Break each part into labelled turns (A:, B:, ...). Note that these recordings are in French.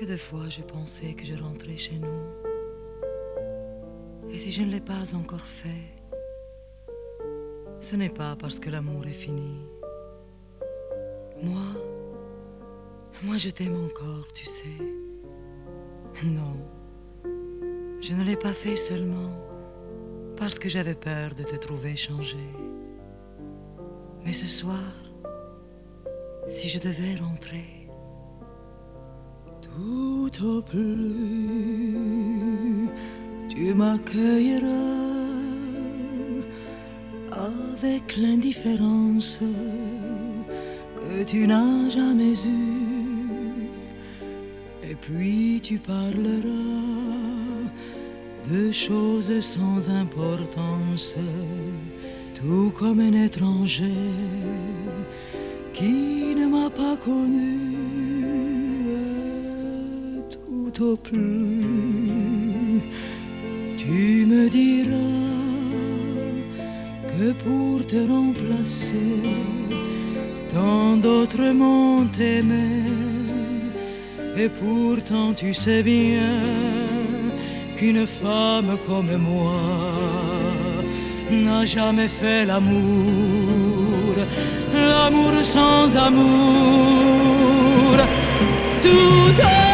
A: Que de fois j'ai pensé que je rentrais chez nous. Et si je ne l'ai pas encore fait, ce n'est pas parce que l'amour est fini. Moi, moi je t'aime encore, tu sais. Non, je ne l'ai pas fait seulement parce que j'avais peur de te trouver changé. Mais ce soir, si je devais rentrer, tout au plus, tu m'accueilleras avec l'indifférence que tu n'as jamais eue. Et puis tu parleras de choses sans importance, tout comme un étranger qui ne m'a pas connu. Plus, tu me diras que pour te remplacer, tant d'autres m'ont aimé. Et pourtant tu sais bien qu'une femme comme moi n'a jamais fait l'amour, l'amour sans amour. Tout à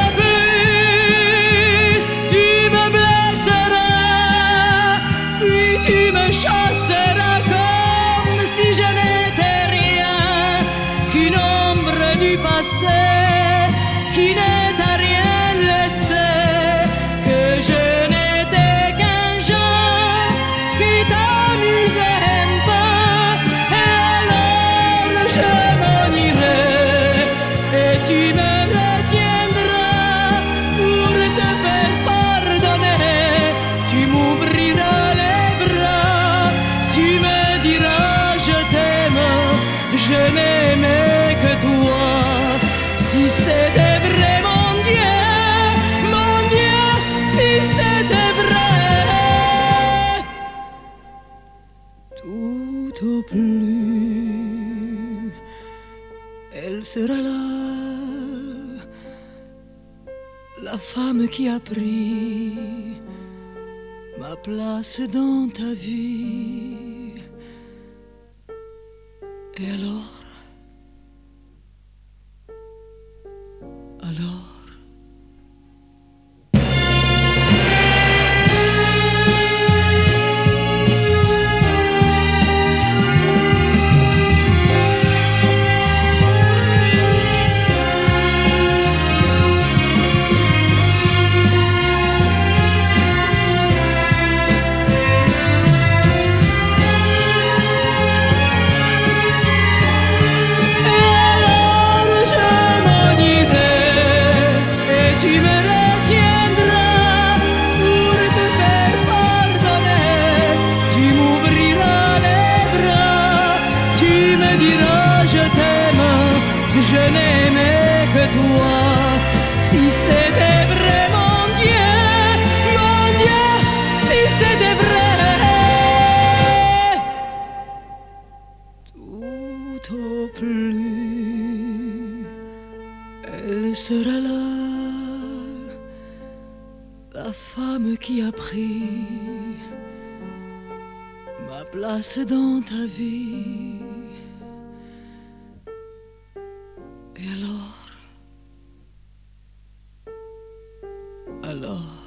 A: Si c'était vrai, mon Dieu, mon Dieu, si c'était vrai. Tout au plus, elle sera là, la femme qui a pris ma place dans ta vie. Et alors? Je n'aimais que toi. Si c'était vrai, mon Dieu, mon Dieu, si c'était vrai. Tout au plus, elle sera là, la femme qui a pris ma place dans ta vie. Et alors, alors.